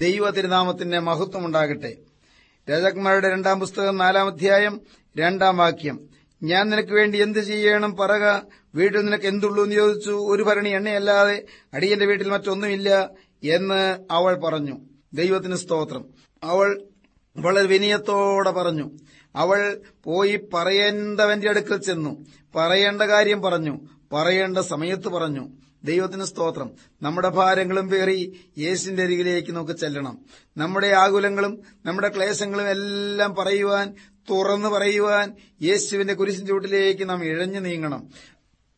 ദൈവ തിരുനാമത്തിന്റെ മഹത്വം ഉണ്ടാകട്ടെ രാജാക്കന്മാരുടെ രണ്ടാം പുസ്തകം നാലാം അധ്യായം രണ്ടാം വാക്യം. ഞാൻ നിനക്ക് വേണ്ടി എന്ത് ചെയ്യണം പറക. വീട്ടിൽ നിനക്ക് എന്തുള്ളൂ എന്ന് ചോദിച്ചു. ഒരു ഭരണി എണ്ണയല്ലാതെ അടിയന്റെ വീട്ടിൽ മറ്റൊന്നുമില്ല എന്ന് അവൾ പറഞ്ഞു. ദൈവത്തിന് സ്തോത്രം. അവൾ വളരെ വിനയത്തോടെ പറഞ്ഞു. അവൾ പോയി പറയേണ്ടവന്റെ അടുക്കൽ ചെന്നു. പറയേണ്ട കാര്യം പറഞ്ഞു. പറയേണ്ട സമയത്ത് പറഞ്ഞു. ദൈവത്തിന് സ്തോത്രം. നമ്മുടെ ഭാരങ്ങളും പേറി യേശുവിന്റെ അരികിലേക്ക് നമുക്ക് ചെല്ലണം. നമ്മുടെ ആകുലങ്ങളും നമ്മുടെ ക്ലേശങ്ങളും എല്ലാം പറയുവാൻ തുറന്നു പറയുവാൻ യേശുവിന്റെ കുരിശിൻ ചൂട്ടിലേക്ക് നാം ഇഴഞ്ഞു നീങ്ങണം.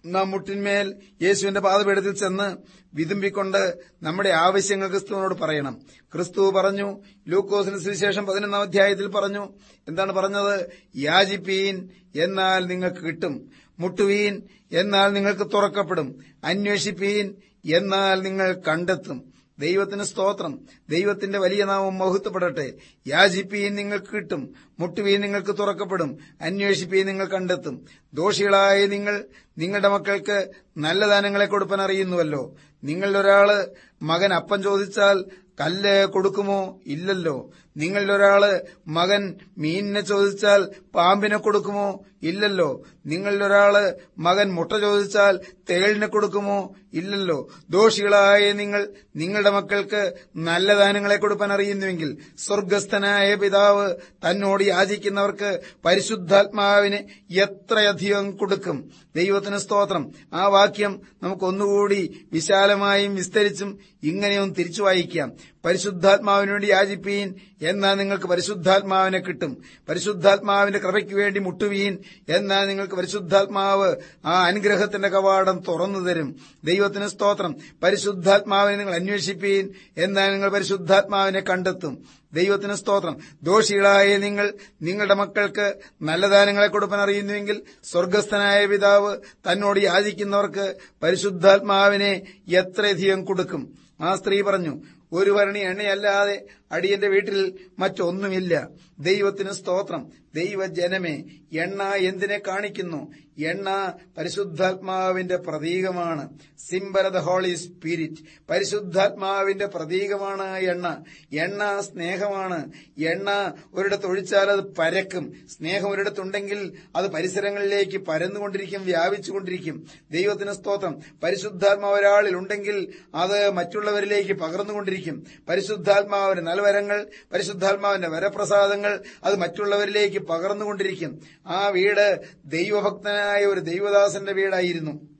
നാം മുട്ടിന്മേൽ യേശുവിന്റെ പാതപീഠത്തിൽ ചെന്ന് വിതുമ്പിക്കൊണ്ട് നമ്മുടെ ആവശ്യങ്ങൾ ക്രിസ്തുവിനോട് പറയണം. ക്രിസ്തു പറഞ്ഞു ലൂക്കോസിന് സുവിശേഷം പതിനൊന്നാം അധ്യായത്തിൽ പറഞ്ഞു എന്താണ് പറഞ്ഞത്? യാചിപ്പീൻ എന്നാൽ നിങ്ങൾക്ക് കിട്ടും. മുട്ടുവീൻ എന്നാൽ നിങ്ങൾക്ക് തുറക്കപ്പെടും. അന്വേഷിപ്പീൻ എന്നാൽ നിങ്ങൾ കണ്ടെത്തും. ദൈവത്തിന് സ്തോത്രം. ദൈവത്തിന്റെ വലിയ നാമം മഹത്വപ്പെടട്ടെ. യാചിപ്പീൻ നിങ്ങൾക്ക് കിട്ടും. മുട്ടുവീൻ നിങ്ങൾക്ക് തുറക്കപ്പെടും. അന്വേഷിപ്പീൻ നിങ്ങൾ കണ്ടെത്തും. ദോഷികളായ നിങ്ങൾ നിങ്ങളുടെ മക്കൾക്ക് നല്ല ദാനങ്ങളെ കൊടുപ്പാൻ അറിയുന്നുവല്ലോ. നിങ്ങളിലൊരാൾ മകൻ അപ്പം ചോദിച്ചാൽ കല്ല് കൊടുക്കുമോ? ഇല്ലല്ലോ. നിങ്ങളിലൊരാൾ മകൻ മീനിനെ ചോദിച്ചാൽ പാമ്പിനെ കൊടുക്കുമോ? ഇല്ലല്ലോ. നിങ്ങളിലൊരാൾ മകൻ മുട്ട ചോദിച്ചാൽ തേളിനെ കൊടുക്കുമോ? ഇല്ലല്ലോ. ദോഷികളായ നിങ്ങൾ നിങ്ങളുടെ മക്കൾക്ക് നല്ല ദാനങ്ങളെ കൊടുക്കാൻ അറിയുന്നുവെങ്കിൽ സ്വർഗസ്ഥനായ പിതാവ് തന്നോട് യാചിക്കുന്നവർക്ക് പരിശുദ്ധാത്മാവിന് എത്രയധികം കൊടുക്കും? ദൈവത്തിന് സ്തോത്രം. ആ വാക്യം നമുക്കൊന്നുകൂടി വിശാലമായും വിസ്തരിച്ചും ഇങ്ങനെയൊന്നും തിരിച്ചു വായിക്കാം. പരിശുദ്ധാത്മാവിന് വേണ്ടി യാചിപ്പീൻ എന്നാൽ നിങ്ങൾക്ക് പരിശുദ്ധാത്മാവിനെ കിട്ടും. പരിശുദ്ധാത്മാവിന്റെ കൃപയ്ക്ക് വേണ്ടി മുട്ടുവീൻ എന്നാൽ നിങ്ങൾക്ക് പരിശുദ്ധാത്മാവ് ആ അനുഗ്രഹത്തിന്റെ കവാടം തുറന്നു തരും. ദൈവത്തിന് സ്തോത്രം. പരിശുദ്ധാത്മാവിനെ നിങ്ങൾ അന്വേഷിപ്പീൻ എന്നാൽ നിങ്ങൾ പരിശുദ്ധാത്മാവിനെ കണ്ടെത്തും. ദൈവത്തിന് സ്തോത്രം. ദോഷികളായ നിങ്ങൾ നിങ്ങളുടെ മക്കൾക്ക് നല്ല ദാനങ്ങളെ കൊടുപ്പാൻ അറിയുന്നുവെങ്കിൽ സ്വർഗസ്ഥനായ പിതാവ് തന്നോട് യാചിക്കുന്നവർക്ക് പരിശുദ്ധാത്മാവിനെ എത്രയധികം കൊടുക്കും. ആ സ്ത്രീ പറഞ്ഞു ഒരു ഭരണി എണ്ണയല്ലാതെ അടിയന്റെ വീട്ടിൽ മറ്റൊന്നുമില്ല. ദൈവത്തിന് സ്തോത്രം. ദൈവജനമേ എണ്ണ എന്തിനെ കാണിക്കുന്നു? എണ്ണ പരിശുദ്ധാത്മാവിന്റെ പ്രതീകമാണ്. സിംബൽ ദ ഹോളി സ്പിരിറ്റ് പരിശുദ്ധാത്മാവിന്റെ പ്രതീകമാണ് എണ്ണ. എണ്ണ സ്നേഹമാണ്. എണ്ണ ഒരിടത്ത് ഒഴിച്ചാൽ അത് പരക്കും. സ്നേഹം ഒരിടത്തുണ്ടെങ്കിൽ അത് പരിസരങ്ങളിലേക്ക് പരന്നുകൊണ്ടിരിക്കും വ്യാപിച്ചുകൊണ്ടിരിക്കും. ദൈവത്തിന് സ്തോത്രം. പരിശുദ്ധാത്മാവ് ഒരാളിൽ ഉണ്ടെങ്കിൽ അത് മറ്റുള്ളവരിലേക്ക് പകർന്നുകൊണ്ടിരിക്കും. പരിശുദ്ധാത്മാവിന്റെ നൽവരങ്ങൾ പരിശുദ്ധാത്മാവിന്റെ വരപ്രസാദങ്ങൾ അത് മറ്റുള്ളവരിലേക്ക് പകർന്നുകൊണ്ടിരിക്കും. ആ വീട് ദൈവഭക്തനായ ഒരു ദൈവദാസന്റെ വീടായിരുന്നു.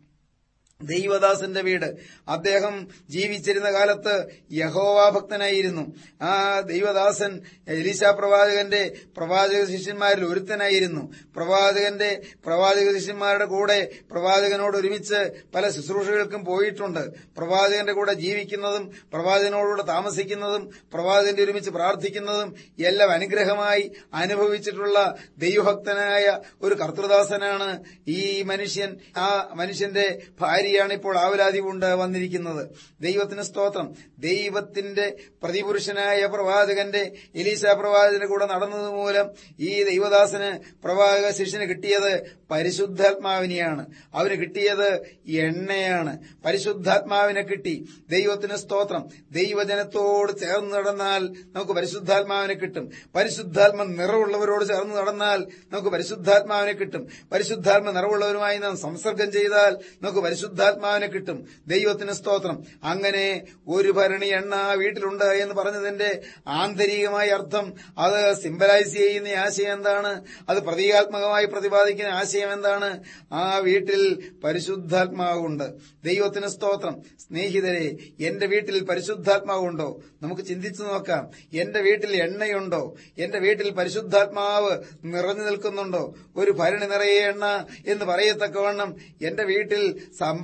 ദൈവദാസന്റെ വീട്. അദ്ദേഹം ജീവിച്ചിരുന്ന കാലത്ത് യഹോവാ ഭക്തനായിരുന്നു. ആ ദൈവദാസൻ എലീശ പ്രവാചകന്റെ പ്രവാചക ശിഷ്യന്മാരിൽ ഒരുത്തനായിരുന്നു. പ്രവാചകന്റെ പ്രവാചക ശിഷ്യന്മാരുടെ കൂടെ പ്രവാചകനോട് ഒരുമിച്ച് പല ശുശ്രൂഷകൾക്കും പോയിട്ടുണ്ട്. പ്രവാചകന്റെ കൂടെ ജീവിക്കുന്നതും പ്രവാചകനോടുകൂടെ താമസിക്കുന്നതും പ്രവാചകന്റെ ഒരുമിച്ച് പ്രാർത്ഥിക്കുന്നതും എല്ലാം അനുഗ്രഹമായി അനുഭവിച്ചിട്ടുള്ള ദൈവഭക്തനായ ഒരു കർത്തൃദാസനാണ് ഈ മനുഷ്യൻ. ആ മനുഷ്യന്റെ ഭാര്യ ഭാര്യയാണ് ഇപ്പോൾ ആവലാതി കൊണ്ട് വന്നിരിക്കുന്നത്. ദൈവത്തിന് സ്തോത്രം. ദൈവത്തിന്റെ പ്രതിപുരുഷനായ പ്രവാചകന്റെ എലീസ പ്രവാചകന്റെ കൂടെ നടന്നത് മൂലം ഈ ദൈവദാസന് പ്രവാചക ശിഷ്യന് കിട്ടിയത് പരിശുദ്ധാത്മാവിനെയാണ്. അവന് കിട്ടിയത് എണ്ണയാണ്. പരിശുദ്ധാത്മാവിനെ കിട്ടി. ദൈവത്തിന് സ്തോത്രം. ദൈവജനത്തോട് ചേർന്ന് നടന്നാൽ നമുക്ക് പരിശുദ്ധാത്മാവിനെ കിട്ടും. പരിശുദ്ധാത്മ നിറവുള്ളവരോട് ചേർന്ന് നടന്നാൽ നമുക്ക് പരിശുദ്ധാത്മാവിനെ കിട്ടും. പരിശുദ്ധാത്മ നിറവുള്ളവരുമായി നാം സംസർഗം ചെയ്താൽ നമുക്ക് പരിശുദ്ധാത്മാവിനെ കിട്ടും. ദൈവത്തിന് സ്തോത്രം. അങ്ങനെ ഒരു ഭരണി എണ്ണ വീട്ടിലുണ്ട് എന്ന് പറഞ്ഞതിന്റെ ആന്തരികമായ അർത്ഥം അത് സിംബലൈസ് ചെയ്യുന്ന ആശയം എന്താണ്? അത് പ്രതീകാത്മകമായി പ്രതിപാദിക്കുന്ന ആശയം എന്താണ്? ആ വീട്ടിൽ പരിശുദ്ധാത്മാവുണ്ട്. ദൈവത്തിന് സ്തോത്രം. സ്നേഹിതരെ എന്റെ വീട്ടിൽ പരിശുദ്ധാത്മാവുണ്ടോ? നമുക്ക് ചിന്തിച്ചു നോക്കാം. എന്റെ വീട്ടിൽ എണ്ണയുണ്ടോ? എന്റെ വീട്ടിൽ പരിശുദ്ധാത്മാവ് നിറഞ്ഞു നിൽക്കുന്നുണ്ടോ? ഒരു ഭരണി നിറയെ എണ്ണ എന്ന് പറയത്തക്കവണ്ണം എന്റെ വീട്ടിൽ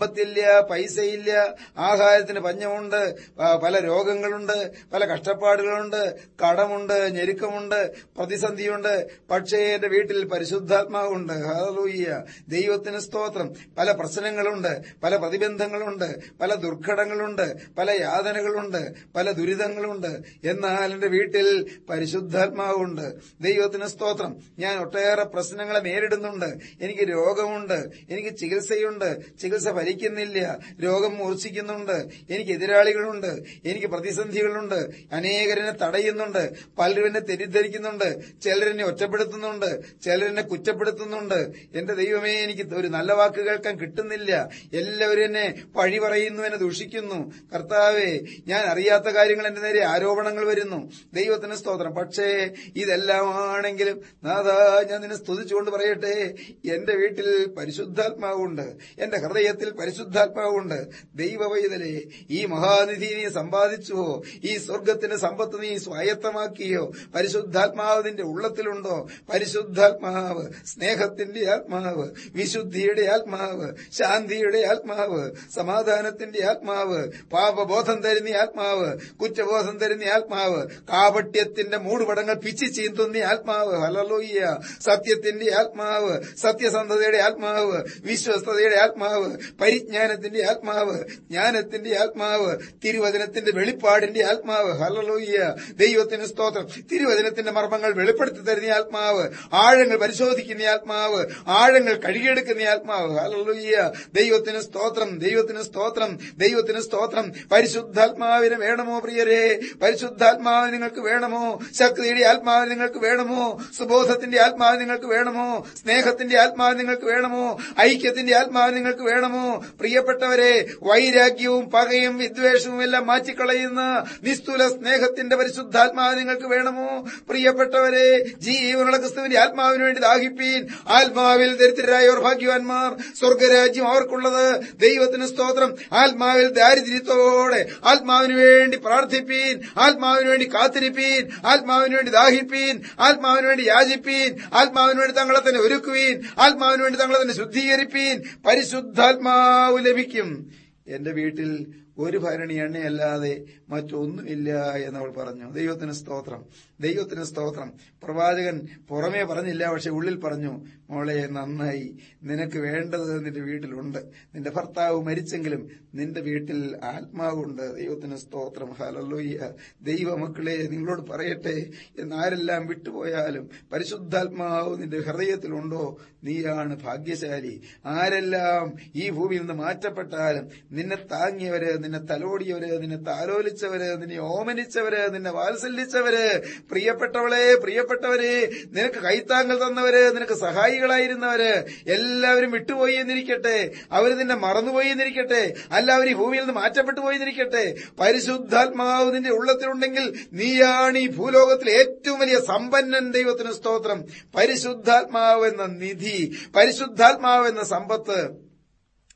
സമ്പത്തില്ല പൈസയില്ല ആഹാരത്തിന് പഞ്ഞമുണ്ട് പല രോഗങ്ങളുണ്ട് പല കഷ്ടപ്പാടുകളുണ്ട് കടമുണ്ട് ഞെരുക്കമുണ്ട് പ്രതിസന്ധിയുണ്ട്. പക്ഷേ എന്റെ വീട്ടിൽ പരിശുദ്ധാത്മാവുണ്ട്. ഹാലൂയ്യ ദൈവത്തിന് സ്തോത്രം. പല പ്രശ്നങ്ങളുണ്ട് പല പ്രതിബന്ധങ്ങളുണ്ട് പല ദുർഘടങ്ങളുണ്ട് പല യാതനകളുണ്ട് പല ദുരിതങ്ങളുണ്ട്. എന്നാൽ എന്റെ വീട്ടിൽ പരിശുദ്ധാത്മാവുണ്ട്. ദൈവത്തിന് സ്തോത്രം. ഞാൻ ഒട്ടേറെ പ്രശ്നങ്ങളെ നേരിടുന്നുണ്ട്. എനിക്ക് രോഗമുണ്ട്. എനിക്ക് ചികിത്സയുണ്ട്. ചികിത്സ സഹിക്കുന്നില്ല രോഗം മൂർച്ഛിക്കുന്നുണ്ട്. എനിക്ക് എതിരാളികളുണ്ട്. എനിക്ക് പ്രതിസന്ധികളുണ്ട്. അനേകരനെ തടയുന്നുണ്ട്. പലരും തെറ്റിദ്ധരിക്കുന്നുണ്ട്. ചിലരെന്നെ ഒറ്റപ്പെടുത്തുന്നുണ്ട്. ചിലരെന്നെ കുറ്റപ്പെടുത്തുന്നുണ്ട്. എന്റെ ദൈവമേ എനിക്ക് ഒരു നല്ല വാക്ക് കേൾക്കാൻ കിട്ടുന്നില്ല. എല്ലാവരും എന്നെ പഴി പറയുന്നു എന്നെ ദൂഷിക്കുന്നു. കർത്താവേ ഞാൻ അറിയാത്ത കാര്യങ്ങൾ എന്റെ നേരെ ആരോപണങ്ങൾ വരുന്നു. ദൈവത്തിന് സ്തോത്രം. പക്ഷേ ഇതെല്ലാം ആണെങ്കിലും നാഥാ ഞാൻ നിന്നെ സ്തുതിച്ചുകൊണ്ട് പറയട്ടെ. എന്റെ വീട്ടിൽ പരിശുദ്ധാത്മാവുണ്ട്. എന്റെ ഹൃദയത്തിൽ പരിശുദ്ധാത്മാവുണ്ട്. ദൈവവൈതലെ ഈ മഹാനിധി നീ സമ്പാദിച്ചുവോ? ഈ സ്വർഗത്തിന്റെ സമ്പത്ത് നീ സ്വായത്തമാക്കിയോ? പരിശുദ്ധാത്മാവിന്റെ ഉള്ളത്തിലുണ്ടോ? പരിശുദ്ധാത്മാവ് സ്നേഹത്തിന്റെ ആത്മാവ് വിശുദ്ധിയുടെ ആത്മാവ് ശാന്തിയുടെ ആത്മാവ് സമാധാനത്തിന്റെ ആത്മാവ് പാപബോധം തരുന്ന ആത്മാവ് കുറ്റബോധം തരുന്ന ആത്മാവ് കാപട്യത്തിന്റെ മൂടുപടങ്ങൾ പിച്ചി ചീന്തുന്ന ആത്മാവ് ഹലലോയ്യ സത്യത്തിന്റെ ആത്മാവ് സത്യസന്ധതയുടെ ആത്മാവ് വിശ്വസ്തതയുടെ ആത്മാവ് പരിജ്ഞാനത്തിന്റെ ആത്മാവ് ജ്ഞാനത്തിന്റെ ആത്മാവ് തിരുവചനത്തിന്റെ വെളിപ്പാടിന്റെ ആത്മാവ്. ഹലലോയ്യ ദൈവത്തിന് സ്തോത്രം. തിരുവചനത്തിന്റെ മർമ്മങ്ങൾ വെളിപ്പെടുത്തി തരുന്ന ആത്മാവ് ആഴങ്ങൾ പരിശോധിക്കുന്ന ആത്മാവ് ആഴങ്ങൾ കഴുകിയെടുക്കുന്ന ആത്മാവ്. ഹലലോയ്യ ദൈവത്തിന് സ്തോത്രം ദൈവത്തിന് സ്തോത്രം ദൈവത്തിന് സ്തോത്രം. പരിശുദ്ധാത്മാവിന് വേണമോ പ്രിയരെ? പരിശുദ്ധാത്മാവിന് നിങ്ങൾക്ക് വേണമോ? ശക്തിയുടെ ആത്മാവിന് നിങ്ങൾക്ക് വേണമോ? സുബോധത്തിന്റെ ആത്മാവ് നിങ്ങൾക്ക് വേണമോ? സ്നേഹത്തിന്റെ ആത്മാവ് നിങ്ങൾക്ക് വേണമോ? ഐക്യത്തിന്റെ ആത്മാവ് നിങ്ങൾക്ക് വേണമോ? പ്രിയപ്പെട്ടവരെ വൈരാഗ്യവും പകയും വിദ്വേഷവും എല്ലാം മാറ്റിക്കളയുന്ന നിസ്തുല സ്നേഹത്തിന്റെ പരിശുദ്ധാത്മാവ് നിങ്ങൾക്ക് വേണമോ? പ്രിയപ്പെട്ടവരെ ജീവനുള്ള ക്രിസ്തുവിന്റെ ആത്മാവിന് വേണ്ടി ദാഹിപ്പീൻ. ആത്മാവിൽ ദരിദ്രരായവർ ഭാഗ്യവാന്മാർ സ്വർഗരാജ്യം അവർക്കുള്ളത്. ദൈവത്തിന് സ്തോത്രം. ആത്മാവിൽ ദാരിദ്ര്യത്തോടെ ആത്മാവിന് വേണ്ടി പ്രാർത്ഥിപ്പീൻ. ആത്മാവിന് വേണ്ടി കാത്തിരിപ്പീൻ. ആത്മാവിന് വേണ്ടി ദാഹിപ്പീൻ. ആത്മാവിന് വേണ്ടി യാചിപ്പീൻ. ആത്മാവിന് വേണ്ടി തങ്ങളെ തന്നെ ഒരുക്കുവീൻ. ആത്മാവിന് വേണ്ടി തങ്ങളെ തന്നെ ശുദ്ധീകരിപ്പീൻ. പരിശുദ്ധാത്മാവ് ലഭിക്കും. എന്റെ വീട്ടിൽ ഒരു ഭരണി എണ്ണയല്ലാതെ മറ്റൊന്നുമില്ല എന്നവൾ പറഞ്ഞു. ദൈവത്തിന് സ്തോത്രം. ദൈവത്തിന് സ്തോത്രം. പ്രവാചകൻ പുറമേ പറഞ്ഞില്ല പക്ഷെ ഉള്ളിൽ പറഞ്ഞു മോളെ നന്നായി. നിനക്ക് വേണ്ടത് നിന്റെ വീട്ടിലുണ്ട്. നിന്റെ ഭർത്താവ് മരിച്ചെങ്കിലും നിന്റെ വീട്ടിൽ ആത്മാവുണ്ട്. ദൈവത്തിന് സ്തോത്രം. ഹലല്ലോയ്യ ദൈവമക്കളെ നിങ്ങളോട് പറയട്ടെ. എന്നാരെല്ലാം വിട്ടുപോയാലും പരിശുദ്ധാത്മാവ് നിന്റെ ഹൃദയത്തിലുണ്ടോ? നീയാണ് ഭാഗ്യശാലി. ആരെല്ലാം ഈ ഭൂമിയിൽ നിന്ന് മാറ്റപ്പെട്ടാലും നിന്നെ താങ്ങിയവര് നിന്നെ തലോടിയവര് നിന്നെ താലോലിച്ചവര് നിന്നെ ഓമനിച്ചവര് നിന്നെ വാത്സല്യിച്ചവര്. പ്രിയപ്പെട്ടവളെ പ്രിയപ്പെട്ടവര് നിനക്ക് കൈത്താങ്കൾ തന്നവര് നിനക്ക് സഹായികളായിരുന്നവര്. എല്ലാവരും വിട്ടുപോയി എന്നിരിക്കട്ടെ. അവർ നിന്നെ മറന്നുപോയി എന്നിരിക്കട്ടെ. അല്ല അവർ ഭൂമിയിൽ നിന്ന് മാറ്റപ്പെട്ടു പോയി എന്നിരിക്കട്ടെ. പരിശുദ്ധാത്മാവ് നിന്റെ ഉള്ളത്തിലുണ്ടെങ്കിൽ നീയാണ് ഈ ഭൂലോകത്തിലെ ഏറ്റവും വലിയ സമ്പന്നൻ ദൈവത്തിന് സ്തോത്രം. പരിശുദ്ധാത്മാവ് എന്ന നിധി പരിശുദ്ധാത്മാവ് എന്ന സമ്പത്ത്.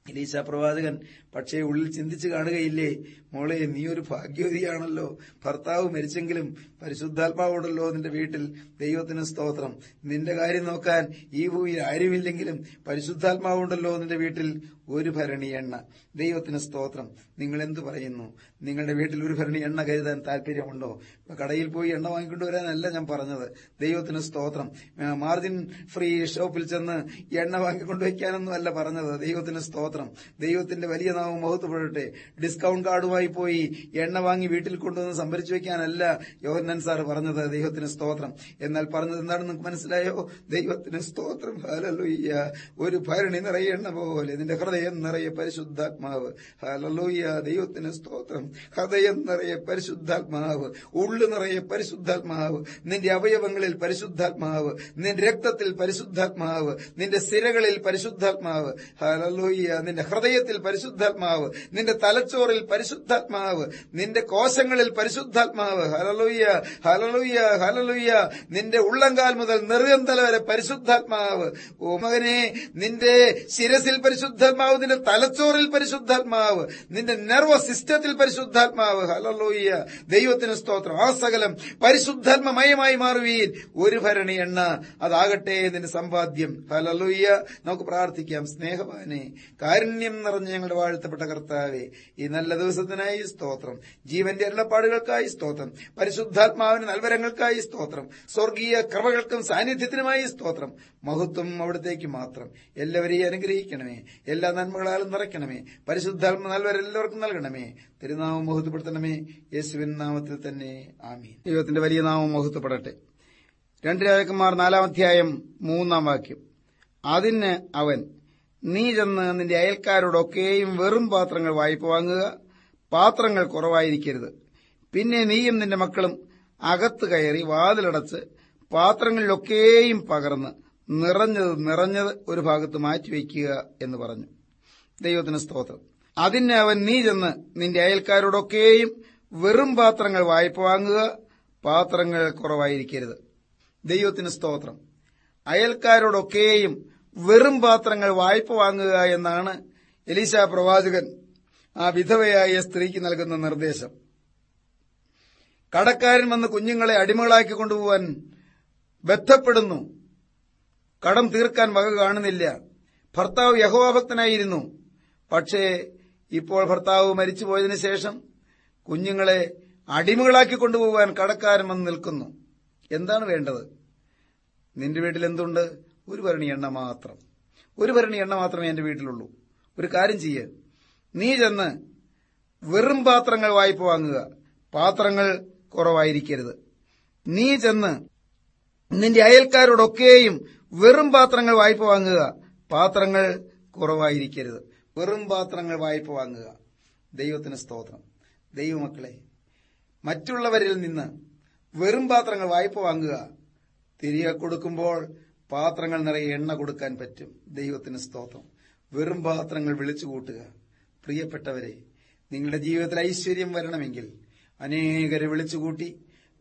ഇലീസ പ്രവാചകൻ പക്ഷേ ഉള്ളിൽ ചിന്തിച്ചു കാണുകയില്ലേ? മോളെ നീ ഒരു ഭാഗ്യവതിയാണല്ലോ. ഭർത്താവ് മരിച്ചെങ്കിലും പരിശുദ്ധാത്മാവുണ്ടല്ലോ നിന്റെ വീട്ടിൽ. ദൈവത്തിന് സ്തോത്രം. നിന്റെ കാര്യം നോക്കാൻ ഈ ഭൂമിയിൽ ആരുമില്ലെങ്കിലും പരിശുദ്ധാത്മാവുണ്ടല്ലോ നിന്റെ വീട്ടിൽ ഒരു ഭരണി എണ്ണ. ദൈവത്തിന് സ്തോത്രം. നിങ്ങൾ എന്തു പറയുന്നു? നിങ്ങളുടെ വീട്ടിൽ ഒരു ഭരണി എണ്ണ കരുതാൻ താല്പര്യമുണ്ടോ? കടയിൽ പോയി എണ്ണ വാങ്ങിക്കൊണ്ടുവരാനല്ല ഞാൻ പറഞ്ഞത്. ദൈവത്തിന് സ്തോത്രം. മാർജിൻ ഫ്രീ ഷോപ്പിൽ ചെന്ന് എണ്ണ വാങ്ങിക്കൊണ്ടുവയ്ക്കാനൊന്നും അല്ല പറഞ്ഞത്. ദൈവത്തിന് സ്തോത്രം. ദൈവത്തിന്റെ വലിയ നാമം മഹത്വപ്പെടട്ടെ ഡിസ്കൗണ്ട് കാർഡുമായി പോയി എണ്ണ വാങ്ങി വീട്ടിൽ കൊണ്ടുവന്ന് സംഭരിച്ചു വെക്കാനല്ല യോഹന്നൻ സാർ പറഞ്ഞത്. ദൈവത്തിന് സ്തോത്രം. എന്നാൽ പറഞ്ഞത് എന്താണെന്ന് നിങ്ങൾക്ക് മനസ്സിലായോ? ദൈവത്തിന് സ്തോത്രം. ഹലലുയ്യ ഒരു ഭരണി നിറയെ എണ്ണ പോലെ. നിന്റെ ഹൃദയം നിറയെ പരിശുദ്ധാത്മാവ്. ഹലലുയ്യ ദൈവത്തിന് സ്തോത്രം. ഹൃദയം നിറയെ പരിശുദ്ധാത്മാവ്. ഉള്ളു നിറയെ പരിശുദ്ധാത്മാവ്. നിന്റെ അവയവങ്ങളിൽ പരിശുദ്ധാത്മാവ്. നിന്റെ രക്തത്തിൽ പരിശുദ്ധാത്മാവ്. നിന്റെ സിരകളിൽ പരിശുദ്ധാത്മാവ്. ഹലലുയ്യ നിന്റെ ഹൃദയത്തിൽ പരിശുദ്ധാത്മാവ് നിന്റെ തലച്ചോറിൽ പരിശുദ്ധാത്മാവ് നിന്റെ കോശങ്ങളിൽ പരിശുദ്ധാത്മാവ് ഹലലുയ്യ ഹലലുയ്യ ഹലലുയ്യ നിന്റെ ഉള്ളങ്കാൽ മുതൽ നെറുകന്തല വരെ പരിശുദ്ധാത്മാവ്. ഓ മകനെ നിന്റെ ശിരസിൽ പരിശുദ്ധാത്മാവ് നിന്റെ തലച്ചോറിൽ പരിശുദ്ധാത്മാവ് നിന്റെ നെർവസ് സിസ്റ്റത്തിൽ പരിശുദ്ധാത്മാവ് ഹലലോയ്യ ദൈവത്തിന് സ്തോത്രം. ആ സകലം പരിശുദ്ധാത്മമയമായി മാറുവീൻ. ഒരു ഭരണി എണ്ണ അതാകട്ടെ നിന്റെ സമ്പാദ്യം. ഹലലോയ്യ നമുക്ക് പ്രാർത്ഥിക്കാം. സ്നേഹവാനെ കാരുണ്യം നിറഞ്ഞ ഞങ്ങളുടെ വാഴ്ത്തപ്പെട്ട കർത്താവെ ഈ നല്ല ദിവസത്തിനായി സ്തോത്രം. ജീവന്റെ അരുളപ്പാടുകൾക്കായി സ്തോത്രം. പരിശുദ്ധാത്മാവിന് നൽവരങ്ങൾക്കായി സ്തോത്രം. സ്വർഗീയ കൃപകൾക്കും സാന്നിധ്യത്തിനുമായി സ്തോത്രം. മഹത്വം അവിടത്തേക്ക് മാത്രം. എല്ലാവരെയും അനുഗ്രഹിക്കണമേ. എല്ലാ നന്മകളാലും നിറയ്ക്കണമേ. പരിശുദ്ധാത്മ നൽവരെല്ലാവർക്കും നൽകണമേ. തിരുനാമം മഹത്വപ്പെടുത്തണമേ. യേശുവിൻ നാമത്തിൽ തന്നെ ആമീൻ. ദൈവത്തിന്റെ വലിയ നാമം മഹത്വപ്പെടട്ടെ. രണ്ട് രാജകുമാർ നാലാം അധ്യായം മൂന്നാം വാക്യം. അതിന് അവൻ നീ ചെന്ന് നിന്റെ അയൽക്കാരോടൊക്കെയും വെറും പാത്രങ്ങൾ വായ്പ വാങ്ങുക. പാത്രങ്ങൾ കുറവായിരിക്കരുത്. പിന്നെ നീയും നിന്റെ മക്കളും അകത്ത് കയറി വാതിലടച്ച് പാത്രങ്ങളിലൊക്കെയും പകർന്ന് നിറഞ്ഞത് നിറഞ്ഞത് ഒരു ഭാഗത്ത് മാറ്റിവെക്കുക എന്ന് പറഞ്ഞു. ദൈവത്തിന് സ്തോത്രം. അതിന് അവൻ നീ ചെന്ന് നിന്റെ അയൽക്കാരോടൊക്കെയും വെറും പാത്രങ്ങൾ വായ്പ വാങ്ങുക. പാത്രങ്ങൾ കുറവായിരിക്കരുത്. ദൈവത്തിന് സ്തോത്രം. അയൽക്കാരോടൊക്കെയും വെറും പാത്രങ്ങൾ വായ്പ വാങ്ങുക എന്നാണ് എലീശ പ്രവാചകൻ ആ വിധവയായ സ്ത്രീക്ക് നൽകുന്ന നിർദ്ദേശം. കടക്കാരൻ വന്ന് കുഞ്ഞുങ്ങളെ അടിമകളാക്കി കൊണ്ടുപോകാൻ ബന്ധപ്പെടുന്നു കടം തീർക്കാൻ വക കാണുന്നില്ല. ഭർത്താവ് യഹോഭക്തനായിരുന്നു പക്ഷേ ഇപ്പോൾ ഭർത്താവ് മരിച്ചുപോയതിനു ശേഷം കുഞ്ഞുങ്ങളെ അടിമകളാക്കി കൊണ്ടുപോകാൻ കടക്കാരൻ വന്ന് നിൽക്കുന്നു. എന്താണ് വേണ്ടത്? നിന്റെ വീട്ടിൽ എന്തുണ്ട്? ഒരു ഭരണി എണ്ണ മാത്രം. ഒരു ഭരണി എണ്ണ മാത്രമേ എന്റെ വീട്ടിലുള്ളൂ. ഒരു കാര്യം ചെയ്യ. നീ ചെന്ന് വെറും പാത്രങ്ങൾ വായ്പ വാങ്ങുക. പാത്രങ്ങൾ കുറവായിരിക്കരുത്. നീ ചെന്ന് നിന്റെ അയൽക്കാരോടൊക്കെയും വെറും പാത്രങ്ങൾ വായ്പ വാങ്ങുക. പാത്രങ്ങൾ കുറവായിരിക്കരുത്. വെറും പാത്രങ്ങൾ വായ്പ വാങ്ങുക. ദൈവത്തിന് സ്തോത്രം. ദൈവമക്കളെ മറ്റുള്ളവരിൽ നിന്ന് വെറും പാത്രങ്ങൾ വായ്പ വാങ്ങുക. തിരികെ കൊടുക്കുമ്പോൾ പാത്രങ്ങൾ നിറയെ എണ്ണ കൊടുക്കാൻ പറ്റും. ദൈവത്തിന് സ്തോത്രം. വെറും പാത്രങ്ങൾ വിളിച്ചു കൂട്ടുക. പ്രിയപ്പെട്ടവരെ നിങ്ങളുടെ ജീവിതത്തിൽ ഐശ്വര്യം വരണമെങ്കിൽ അനേകരെ വിളിച്ചുകൂട്ടി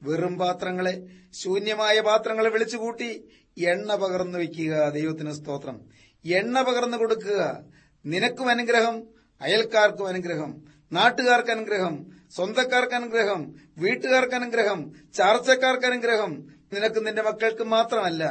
വെറും പാത്രങ്ങളെ ശൂന്യമായ പാത്രങ്ങളെ വിളിച്ചുകൂട്ടി എണ്ണ പകർന്നു വയ്ക്കുക. ദൈവത്തിന് സ്തോത്രം. എണ്ണ പകർന്നു കൊടുക്കുക. നിനക്കും അനുഗ്രഹം അയൽക്കാർക്കും അനുഗ്രഹം നാട്ടുകാർക്ക് അനുഗ്രഹം സ്വന്തക്കാർക്ക് അനുഗ്രഹം വീട്ടുകാർക്ക് അനുഗ്രഹം ചാർച്ചക്കാർക്ക് അനുഗ്രഹം. നിനക്കും നിന്റെ മക്കൾക്കും മാത്രമല്ല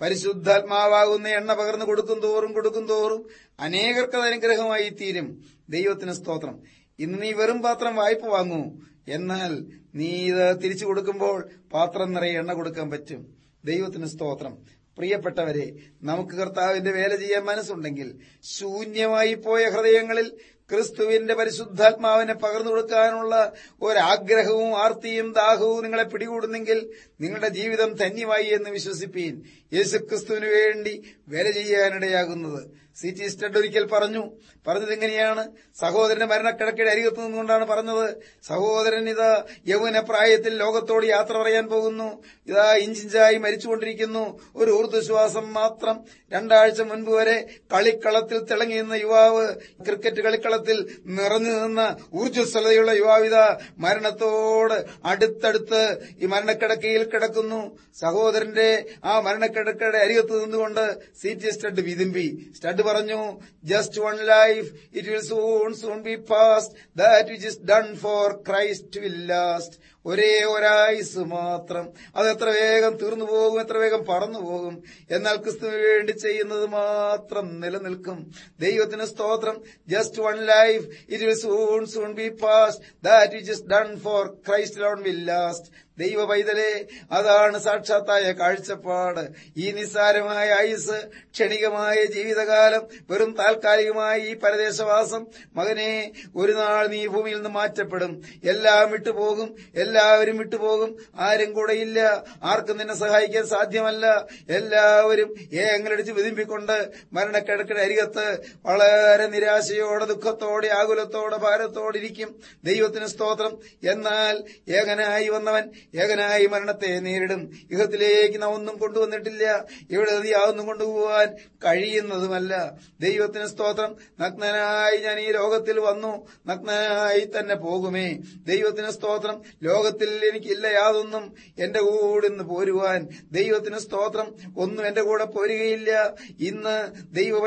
പരിശുദ്ധാത്മാവാകുന്ന എണ്ണ പകർന്നു കൊടുക്കും തോറും കൊടുക്കും തോറും അനേകർക്ക് അത് അനുഗ്രഹമായി തീരും. ദൈവത്തിന് സ്തോത്രം. ഇന്ന് നീ വെറും പാത്രം വായ്പ വാങ്ങൂ. എന്നാൽ നീ ഇത് തിരിച്ചു കൊടുക്കുമ്പോൾ പാത്രം നിറയെ എണ്ണ കൊടുക്കാൻ പറ്റും. ദൈവത്തിന് സ്തോത്രം. പ്രിയപ്പെട്ടവരെ നമുക്ക് കർത്താവിന്റെ വേല ചെയ്യാൻ മനസ്സുണ്ടെങ്കിൽ ശൂന്യമായി പോയ ഹൃദയങ്ങളിൽ ക്രിസ്തുവിന്റെ പരിശുദ്ധാത്മാവിനെ പകർന്നു കൊടുക്കാനുള്ള ഒരാഗ്രഹവും ആർത്തിയും ദാഹവും നിങ്ങളെ പിടികൂടുന്നെങ്കിൽ നിങ്ങളുടെ ജീവിതം ധന്യമായി എന്ന് വിശ്വസിപ്പീൻ. യേശുക്രിസ്തുവിനു വേണ്ടി വില ചെയ്യാനിടയാകുന്നത്. സി ടി സ്റ്റഡ് ഒരിക്കൽ പറഞ്ഞു. പറഞ്ഞത് എങ്ങനെയാണ്? സഹോദരന്റെ മരണക്കിടക്കയുടെ അരികത്ത് നിന്നുകൊണ്ടാണ് പറഞ്ഞത്. സഹോദരൻ ഇതാ യൗവന പ്രായത്തിൽ ലോകത്തോട് യാത്ര പറയാൻ പോകുന്നു. ഇതാ ഇഞ്ചിഞ്ചായി മരിച്ചുകൊണ്ടിരിക്കുന്നു. ഒരു ഊർദ്ധ്വശ്വാസം മാത്രം രണ്ടാഴ്ച മുൻപ് വരെ കളിക്കളത്തിൽ തിളങ്ങി നിന്ന യുവാവ് ക്രിക്കറ്റ് കളിക്കളത്തിൽ നിറഞ്ഞു നിന്ന ഊർജസ്വലതയുള്ള യുവാവിത മരണത്തോട് അടുത്തടുത്ത് ഈ മരണക്കിടക്കയിൽ കിടക്കുന്നു. സഹോദരന്റെ ആ മരണക്കിടക്കയുടെ അരികത്ത് നിന്നുകൊണ്ട് സി ടി സ്റ്റഡ് വിതുമ്പി. സ്റ്റഡ് പറഞ്ഞു just one life it will soon soon be past that which is done for Christ will last ഒരേ ഒരായുസ് മാത്രം. അത് എത്ര വേഗം തീർന്നു പോകും എത്ര വേഗം പറന്നു പോകും. എന്നാൽ ക്രിസ്തുവിന് വേണ്ടി ചെയ്യുന്നത് മാത്രം നിലനിൽക്കും. ദൈവത്തിന് സ്തോത്രം. Just one life it will soon soon be past that which is done for Christ lone will last ദൈവ പൈതലേ അതാണ് സാക്ഷാത്തായ കാഴ്ചപ്പാട്. ഈ നിസ്സാരമായ ആയുസ് ക്ഷണികമായ ജീവിതകാലം വെറും താൽക്കാലികമായ ഈ പരദേശവാസം. മകനെ ഒരു നാൾ നീ ഭൂമിയിൽ നിന്ന് മാറ്റപ്പെടും. എല്ലാം വിട്ടുപോകും എല്ലാവരും വിട്ടുപോകും. ആരും കൂടെയില്ല. ആർക്കും നിന്നെ സഹായിക്കാൻ സാധ്യമല്ല. എല്ലാവരും ഏങ്ങലടിച്ച് വിതിമ്പിക്കൊണ്ട് മരണക്കിടക്കിടെ അരികത്ത് വളരെ നിരാശയോടെ ദുഃഖത്തോടെ ആകുലത്തോടെ ഭാരത്തോടെ ഇരിക്കും. ദൈവത്തിന് സ്തോത്രം. എന്നാൽ ഏകനായി വന്നവൻ ഏകനായി മരണത്തെ നേരിടും. യുഗത്തിലേക്ക് നാം ഒന്നും കൊണ്ടുവന്നിട്ടില്ല. ഇവിടെ നീ അതൊന്നും കൊണ്ടുപോകാൻ കഴിയുന്നതുമല്ല. ദൈവത്തിന് സ്തോത്രം. നഗ്നനായി ഞാൻ ഈ ലോകത്തിൽ വന്നു. നഗ്നനായി തന്നെ പോകുമേ. ദൈവത്തിന് സ്തോത്രം. ലോകത്തിൽ എനിക്കില്ല യാതൊന്നും എന്റെ കൂടെ ഇന്ന് പോരുവാൻ ദൈവത്തിന് സ്തോത്രം. ഒന്നും എന്റെ കൂടെ പോരുകയില്ല. ഇന്ന് ദൈവ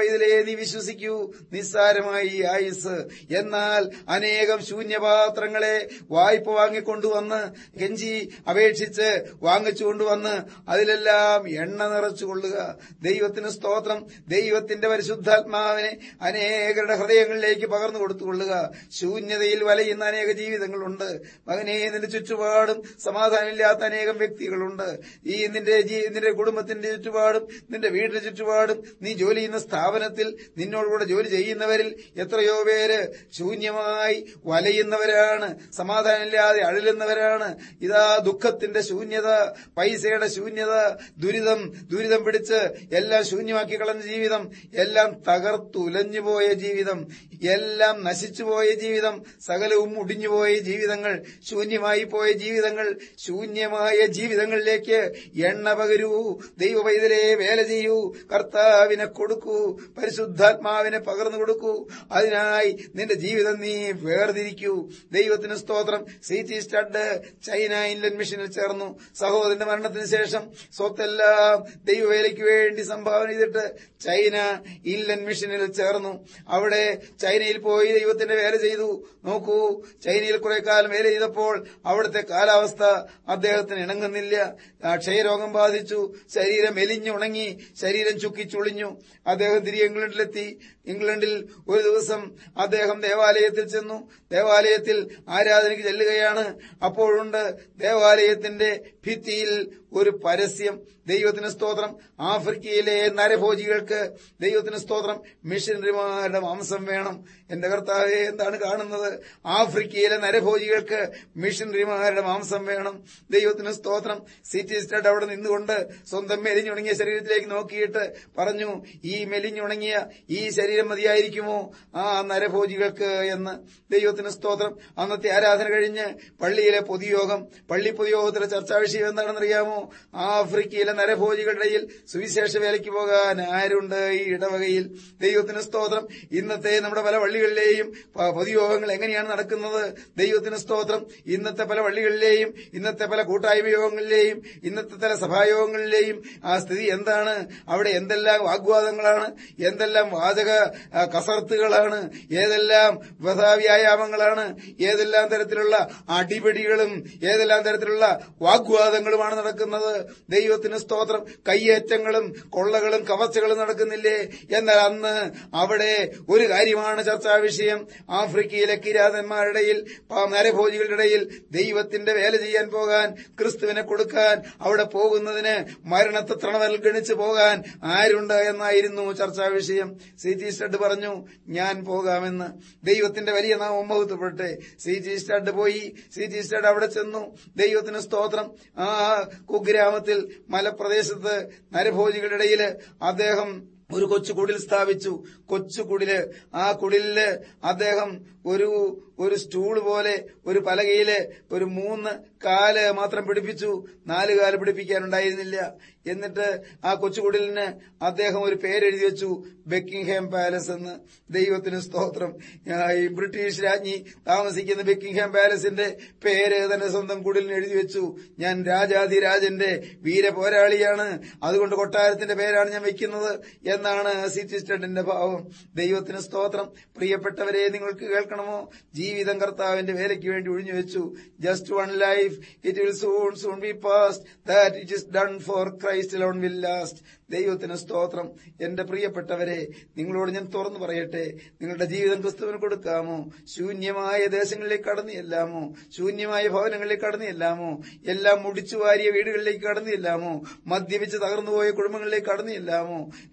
നീ വിശ്വസിക്കൂ. നിസ്സാരമായി ആയുസ്. എന്നാൽ അനേകം ശൂന്യപാത്രങ്ങളെ വായ്പ വാങ്ങിക്കൊണ്ടുവന്ന്. കെഞ്ചി അപേക്ഷിച്ച് വാങ്ങിച്ചുകൊണ്ടുവന്ന് അതിലെല്ലാം എണ്ണ നിറച്ചു കൊള്ളുക ദൈവത്തിന് സ്തോത്രം. ദൈവത്തിന്റെ പരിശുദ്ധാത്മാവിനെ അനേകരുടെ ഹൃദയങ്ങളിലേക്ക് പകർന്നു കൊടുത്തുകൊള്ളുക. ശൂന്യതയിൽ വലയുന്ന അനേക ജീവിതങ്ങളുണ്ട്. മകനെ നിന്റെ ചുറ്റുപാടും സമാധാനമില്ലാത്ത അനേകം വ്യക്തികളുണ്ട്. ഈ നിന്റെ നിന്റെ കുടുംബത്തിന്റെ ചുറ്റുപാടും നിന്റെ വീടിന്റെ ചുറ്റുപാടും നീ ജോലി ചെയ്യുന്ന സ്ഥാപനത്തിൽ നിന്നോടുകൂടെ ജോലി ചെയ്യുന്നവരിൽ എത്രയോ പേര് ശൂന്യമായി വലയുന്നവരാണ് സമാധാനമില്ലാതെ അഴലുന്നവരാണ്. ഇതാ ദുഃഖത്തിന്റെ ശൂന്യത പൈസയുടെ ശൂന്യത ദുരിതം ദുരിതം പിടിച്ച് എല്ലാം ശൂന്യമാക്കി കളഞ്ഞ ജീവിതം എല്ലാം തകർത്തുലഞ്ഞുപോയ ജീവിതം എല്ലാം നശിച്ചുപോയ ജീവിതം സകലവും മുടിഞ്ഞുപോയ ജീവിതങ്ങൾ ശൂന്യമായി പോയ ജീവിതങ്ങൾ ശൂന്യമായ ജീവിതങ്ങളിലേക്ക് എണ്ണ പകരൂ ദൈവ പൈതലെ വേല ചെയ്യൂ കർത്താവിനെ കൊടുക്കൂ പരിശുദ്ധാത്മാവിനെ പകർന്നു കൊടുക്കൂ. അതിനായി നിന്റെ ജീവിതം നീ വേർതിരിക്കൂ. ദൈവത്തിന് സ്തോത്രം. സി ടി സ്റ്റഡ് ചൈന മിഷനിൽ ചേർന്നു. സഹോദരന്റെ മരണത്തിന് ശേഷം സ്വത്തെല്ലാം ദൈവവേലയ്ക്ക് വേണ്ടി സംഭാവന ചെയ്തിട്ട് ചൈന ഇല്ലൻ മിഷനിൽ ചേർന്നു. അവിടെ ചൈനയിൽ പോയി ദൈവത്തിന്റെ വേല ചെയ്തു. നോക്കൂ ചൈനയിൽ കുറെ കാലം വേല ചെയ്തപ്പോൾ അവിടുത്തെ കാലാവസ്ഥ അദ്ദേഹത്തിന് ഇണങ്ങുന്നില്ല. ക്ഷയരോഗം ബാധിച്ചു. ശരീരം മെലിഞ്ഞുണങ്ങി ശരീരം ചുക്കിച്ചുളിഞ്ഞു അദ്ദേഹം തിരികെ ഇംഗ്ലണ്ടിലെത്തി. ഇംഗ്ലണ്ടിൽ ഒരു ദിവസം അദ്ദേഹം ദേവാലയത്തിൽ ചെന്നു. ദേവാലയത്തിൽ ആരാധനയ്ക്ക് ചെല്ലുകയാണ്. അപ്പോഴുണ്ട് ദേവാലയത്തിന്റെ ഭിത്തിയിൽ ഒരു പരസ്യം. ദൈവത്തിന് സ്തോത്രം. ആഫ്രിക്കയിലെ നരഭോജികൾക്ക് ദൈവത്തിന് സ്തോത്രം. മിഷനറിമാരുടെ മാംസം വേണം. എന്റെ കർത്താവെ എന്താണ് കാണുന്നത്? ആഫ്രിക്കയിലെ നരഭോജികൾക്ക് മിഷനറിമാരുടെ മാംസം വേണം. ദൈവത്തിന് സ്തോത്രം. സിറ്റി സ്റ്റഡ് അവിടെ നിന്നുകൊണ്ട് സ്വന്തം മെലിഞ്ഞുണങ്ങിയ ശരീരത്തിലേക്ക് നോക്കിയിട്ട് പറഞ്ഞു ഈ മെലിഞ്ഞുണങ്ങിയ ഈ ശരീരം മതിയായിരിക്കുമോ? ആ നരഭോജികൾക്ക് എന്ന്. ദൈവത്തിന് സ്തോത്രം. അന്നത്തെ ആരാധന കഴിഞ്ഞ് പള്ളിയിലെ പൊതുയോഗം. പള്ളി പൊതുയോഗത്തിലെ ചർച്ചാ വിഷയം എന്താണെന്നറിയാമോ? ആഫ്രിക്കയിലെ നരഭോജികളുടെ ഇടയിൽ സുവിശേഷ വേലയ്ക്ക് പോകാൻ ആരുണ്ട്? ഈ ഇടവകയിൽ ദൈവത്തിന് സ്തോത്രം. ഇന്നത്തെ നമ്മുടെ പല വള്ളികളിലെയും പൊതുയോഗങ്ങൾ എങ്ങനെയാണ് നടക്കുന്നത്? ദൈവത്തിന് സ്തോത്രം. ഇന്നത്തെ പല വള്ളികളിലെയും ഇന്നത്തെ പല കൂട്ടായ്മ യോഗങ്ങളിലെയും ഇന്നത്തെ പല സഭായോഗങ്ങളിലെയും ആ സ്ഥിതി എന്താണ്? അവിടെ എന്തെല്ലാം വാഗ്വാദങ്ങളാണ് എന്തെല്ലാം വാചക കസർത്തുകളാണ്? ഏതെല്ലാം വ്യായാമങ്ങളാണ് ഏതെല്ലാം തരത്തിലുള്ള അടിപിടികളും ഏതെല്ലാം തരത്തിലുള്ള വാഗ്വാദങ്ങളുമാണ് നടക്കുന്നത്? ദൈവത്തിന് സ്തോത്രം. കയ്യേറ്റങ്ങളും കൊള്ളകളും കവർച്ചകളും നടക്കുന്നില്ലേ? എന്നാൽ അന്ന് അവിടെ ഒരു കാര്യമാണ് ചർച്ചാ വിഷയം. ആഫ്രിക്കയിലെ കിരാതന്മാരുടെ ഇടയിൽ നരഭോജികളുടെ ഇടയിൽ ദൈവത്തിന്റെ വേല ചെയ്യാൻ പോകാൻ ക്രിസ്തുവിനെ കൊടുക്കാൻ അവിടെ പോകുന്നതിന് മരണത്തെ തൃണവൽ ഗണിച്ചു പോകാൻ ആരുണ്ട് എന്നായിരുന്നു ചർച്ചാ വിഷയം. സി. ജി. സ്റ്റഡ് പറഞ്ഞു ഞാൻ പോകാമെന്ന്. ദൈവത്തിന്റെ വലിയ നാമം മഹത്വപ്പെട്ടെ സി. ജി. സ്റ്റഡ് പോയി. സി. ജി. സ്റ്റഡ് അവിടെ ചെന്നു. ദൈവത്തിന് സ്തോത്രം. ആ കുഗ്രാമത്തിൽ മലപ്രദേശത്ത് നരഭോജികളുടെ ഇടയിൽ അദ്ദേഹം ഒരു കൊച്ചു കുടിൽ സ്ഥാപിച്ചു. കൊച്ചു കുടിൽ ആ കുടിലിൽ അദ്ദേഹം ഒരു ഒരു സ്റ്റൂൾ പോലെ ഒരു പലകയിൽ ഒരു മൂന്ന് കാൽ മാത്രം പിടിപ്പിച്ചു. നാല് കാൽ പിടിപ്പിക്കാനുണ്ടായിരുന്നില്ല. എന്നിട്ട് ആ കൊച്ചുകുടിലിന് അദ്ദേഹം ഒരു പേരെഴുതി വെച്ചു. ബക്കിംഗ്ഹാം പാലസ് എന്ന്. ദൈവത്തിന് സ്തോത്രം. ഈ ബ്രിട്ടീഷ് രാജ്ഞി താമസിക്കുന്ന ബക്കിംഗ്ഹാം പാലസിന്റെ പേര് തന്നെ സ്വന്തം കുടിലിന് എഴുതി വെച്ചു. ഞാൻ രാജാധിരാജന്റെ വീര പോരാളിയാണ്. അതുകൊണ്ട് കൊട്ടാരത്തിന്റെ പേരാണ് ഞാൻ വെക്കുന്നത് എന്നാണ് സിറ്റി സ്റ്റഡിന്റെ ഭാവം. ദൈവത്തിന് സ്തോത്രം. പ്രിയപ്പെട്ടവരെ നിങ്ങൾക്ക് കേൾക്കണമോ? ജീവിതം കർത്താവിന്റെ വേലയ്ക്ക് വേണ്ടി ഒഴിഞ്ഞു വെച്ചു. Just one life it will soon soon be past that it is done for Christ lone will last ദൈവത്തിന് സ്തോത്രം. എന്റെ പ്രിയപ്പെട്ടവരെ നിങ്ങളോട് ഞാൻ തുറന്നു പറയട്ടെ. നിങ്ങളുടെ ജീവിതം ക്രിസ്തുവിന് കൊടുക്കാമോ? ശൂന്യമായ ദേശങ്ങളിലേക്ക് കടന്നു ശൂന്യമായ ഭവനങ്ങളിലേക്ക് കടന്നു എല്ലാം മുടിച്ചു വാരിയ വീടുകളിലേക്ക് കടന്നു മദ്യപിച്ച് തകർന്നുപോയ കുടുംബങ്ങളിലേക്ക് കടന്നു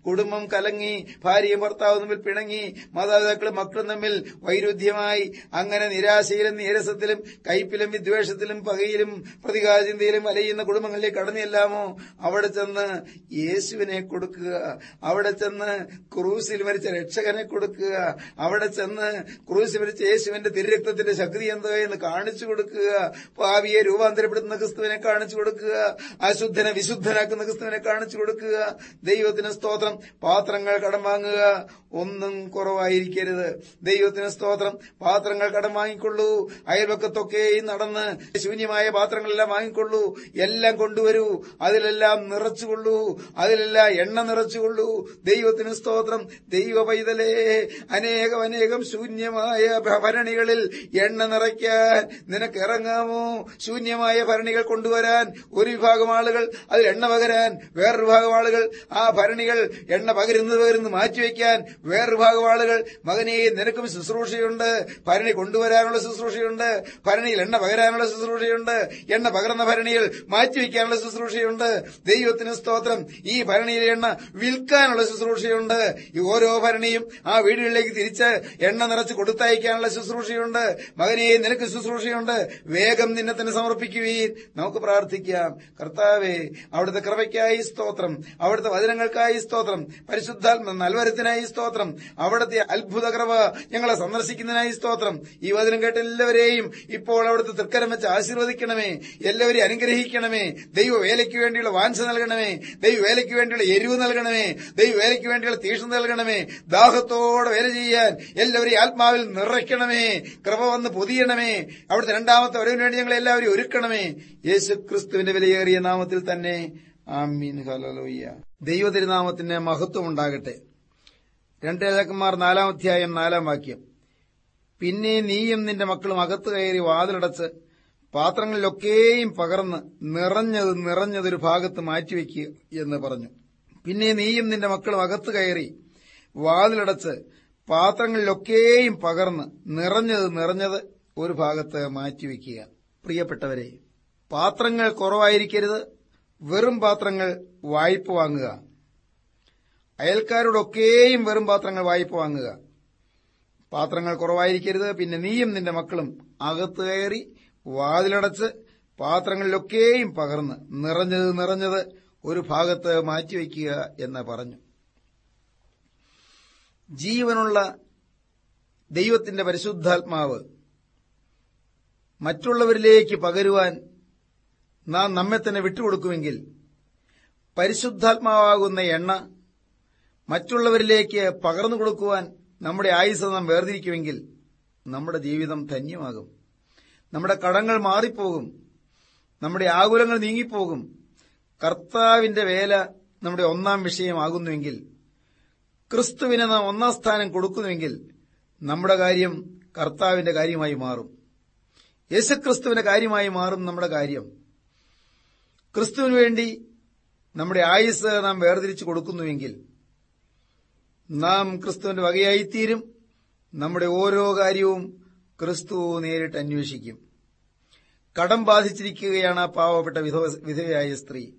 കുടുംബം കലങ്ങി ഭാര്യയും ഭർത്താവും തമ്മിൽ പിണങ്ങി മാതാപിതാക്കളും മക്കളും തമ്മിൽ വൈരുദ്ധ്യമായി അങ്ങനെ നിരാശയിലും നീരസത്തിലും കയ്പിലും വിദ്വേഷത്തിലും പകയിലും പ്രതികാരചിന്തയിലും വലയുന്ന കുടുംബങ്ങളിലേക്ക് കടന്നു ചെല്ലാമോ? അവിടെ ചെന്ന് യേശുവിനെ കൊടുക്കുക. അവിടെ ചെന്ന് ക്രൂസിൽ മരിച്ച രക്ഷകനെ കൊടുക്കുക. അവിടെ ചെന്ന് ക്രൂസിൽ മരിച്ച യേശുവിന്റെ തിരുരക്തത്തിന്റെ ശക്തി എന്തോ എന്ന് കാണിച്ചു കൊടുക്കുക. ഭാവിയെ രൂപാന്തരപ്പെടുത്തുന്ന ക്രിസ്തുവിനെ കാണിച്ചു കൊടുക്കുക. അശുദ്ധനെ വിശുദ്ധനാക്കുന്ന ക്രിസ്തുവിനെ കാണിച്ചു കൊടുക്കുക. ദൈവത്തിന് സ്തോത്രം. പാത്രങ്ങൾ കടം വാങ്ങുക. ഒന്നും കുറവായിരിക്കരുത്. ദൈവത്തിന് സ്തോത്രം. പാത്രങ്ങൾ കടം വാങ്ങിക്കൊള്ളൂ. അയൽവക്കത്തൊക്കെയും നടന്ന് ശൂന്യമായ പാത്രങ്ങളെല്ലാം വാങ്ങിക്കൊള്ളൂ. എല്ലാം കൊണ്ടുവരൂ. അതിലെല്ലാം നിറച്ചുകൊള്ളൂ. അതിലെല്ലാം എണ്ണ നിറച്ചുകൊള്ളൂ. ദൈവത്തിന് സ്തോത്രം. ദൈവ പൈതലേ അനേകം അനേകം ശൂന്യമായ ഭരണികളിൽ എണ്ണ നിറയ്ക്കാൻ നിനക്ക് ഇറങ്ങാമോ ശൂന്യമായ ഭരണികൾ കൊണ്ടുവരാൻ ഒരു വിഭാഗം ആളുകൾ അതിൽ എണ്ണ പകരാൻ വേറൊരു വിഭാഗം ആളുകൾ. ആ ഭരണികൾ എണ്ണ പകരുന്നത് പകരുന്നത് മാറ്റിവെക്കാൻ വേറൊരു വിഭാഗം ആളുകൾ. മകനെ നിനക്കും ശുശ്രൂഷയുണ്ട്. ഭരണി കൊണ്ടുവരാനുള്ള ശുശ്രൂഷയുണ്ട്. ഭരണിയിൽ എണ്ണ പകരാനുള്ള ശുശ്രൂഷയുണ്ട്. എണ്ണ പകർന്ന ഭരണിയിൽ മാറ്റിവെക്കാനുള്ള ശുശ്രൂഷയുണ്ട്. ദൈവത്തിന് സ്തോത്രം. ഈ ഭരണിയിലെ എണ്ണ വിൽക്കാനുള്ള ശുശ്രൂഷയുണ്ട്. ഓരോ ഭരണിയും ആ വീടുകളിലേക്ക് തിരിച്ച് എണ്ണ നിറച്ച് കൊടുത്തയക്കാനുള്ള ശുശ്രൂഷയുണ്ട്. മകനെ നിനക്ക് ശുശ്രൂഷയുണ്ട്. വേഗം നിന്നെ തന്നെ സമർപ്പിക്കുകയും നമുക്ക് പ്രാർത്ഥിക്കാം. കർത്താവേ അവിടുത്തെ കൃപയ്ക്കായി സ്തോത്രം. അവിടുത്തെ വചനങ്ങൾക്കായി സ്തോത്രം. പരിശുദ്ധാത്മ നൽവരത്തിനായി സ്തോത്രം. അവിടുത്തെ അത്ഭുത കൃപ ഞങ്ങളെ സന്ദർശിക്കുന്നതിനായി സ്തോത്രം. ഈ വചനം കേട്ട എല്ലാവരെയും ഇപ്പോൾ അവിടുത്തെ തൃക്കരം വെച്ച് ആശീർവദിക്കണമേ. എല്ലാവരെയും അനുഗ്രഹിക്കണമേ. ദൈവ വേലയ്ക്ക് വേണ്ടിയുള്ള വാഞ്ച നൽകണമേ. ദൈവ വേലയ്ക്ക് വേണ്ടിയുള്ള എരിവ് നൽകണമേ. ദൈവ വേലയ്ക്ക് വേണ്ടിയുള്ള തീഷ്ണ നൽകണമേ. ദാഹത്തോടെ വേല ചെയ്യാൻ എല്ലാവരെയും ആത്മാവിൽ നിറയ്ക്കണമേ. കൃപ വന്ന് പൊതിയണമേ. അവിടുത്തെ രണ്ടാമത്തെ വരവിന് വേണ്ടി ഞങ്ങൾ എല്ലാവരും ഒരുക്കണമേ. യേശു ക്രിസ്തുവിന്റെ വിലയേറിയ നാമത്തിൽ തന്നെ ആമീൻ. തിരുനാമത്തിന് മഹത്വം ഉണ്ടാകട്ടെ. രണ്ട് രാജാക്കന്മാർ നാലാം അധ്യായം നാലാം വാക്യം. പിന്നെ നീയും നിന്റെ മക്കളും അകത്ത് കയറി വാതിലടച്ച് പാത്രങ്ങളിലൊക്കെയും പകർന്ന് നിറഞ്ഞത് നിറഞ്ഞതൊരു ഭാഗത്ത് മാറ്റിവെക്കുക എന്ന് പറഞ്ഞു. പിന്നെ നീയും നിന്റെ മക്കളും അകത്ത് കയറി വാതിലടച്ച് പാത്രങ്ങളിലൊക്കെയും പകർന്ന് നിറഞ്ഞത് നിറഞ്ഞത് ഒരു ഭാഗത്ത് മാറ്റിവെക്കുക. പ്രിയപ്പെട്ടവരെ പാത്രങ്ങൾ കുറവായിരിക്കരുത്. വെറും പാത്രങ്ങൾ വായ്പ വാങ്ങുക. അയൽക്കാരോടൊക്കെയും വെറും പാത്രങ്ങൾ വായ്പ വാങ്ങുക. പാത്രങ്ങൾ കുറവായിരിക്കരുത്. പിന്നെ നീയും നിന്റെ മക്കളും അകത്ത് കയറി വാതിലടച്ച് പാത്രങ്ങളിലൊക്കെയും പകർന്ന് നിറഞ്ഞത് നിറഞ്ഞത് ഒരു ഭാഗത്ത് മാറ്റിവെക്കുക എന്ന് പറഞ്ഞു. ജീവനുള്ള ദൈവത്തിന്റെ പരിശുദ്ധാത്മാവ് മറ്റുള്ളവരിലേക്ക് പകരുവാൻ നാം നമ്മെ തന്നെ വിട്ടുകൊടുക്കുമെങ്കിൽ പരിശുദ്ധാത്മാവാകുന്ന എണ്ണ മറ്റുള്ളവരിലേക്ക് പകർന്നു കൊടുക്കുവാൻ നമ്മുടെ ആയുസ് നാം വേർതിരിക്കുമെങ്കിൽ നമ്മുടെ ജീവിതം ധന്യമാകും. നമ്മുടെ കടങ്ങൾ മാറിപ്പോകും. നമ്മുടെ ആകുലങ്ങൾ നീങ്ങിപ്പോകും. കർത്താവിന്റെ വേല നമ്മുടെ ഒന്നാം വിഷയമാകുന്നുവെങ്കിൽ ക്രിസ്തുവിനെ നാം ഒന്നാം സ്ഥാനം കൊടുക്കുന്നുവെങ്കിൽ നമ്മുടെ കാര്യം കർത്താവിന്റെ കാര്യമായി മാറും. യേശുക്രിസ്തുവിന്റെ കാര്യമായി മാറും നമ്മുടെ കാര്യം. ക്രിസ്തുവിന് വേണ്ടി നമ്മുടെ ആയുസ് നാം വേർതിരിച്ചു കൊടുക്കുന്നുവെങ്കിൽ നാം ക്രിസ്തുവിന്റെ വകയായിത്തീരും. നമ്മുടെ ഓരോ കാര്യവും ക്രിസ്തു നേരിട്ട് അന്വേഷിക്കും. കടം ബാധിച്ചിരിക്കുകയാണ് ആ പാവപ്പെട്ട വിധവയായ സ്ത്രീ.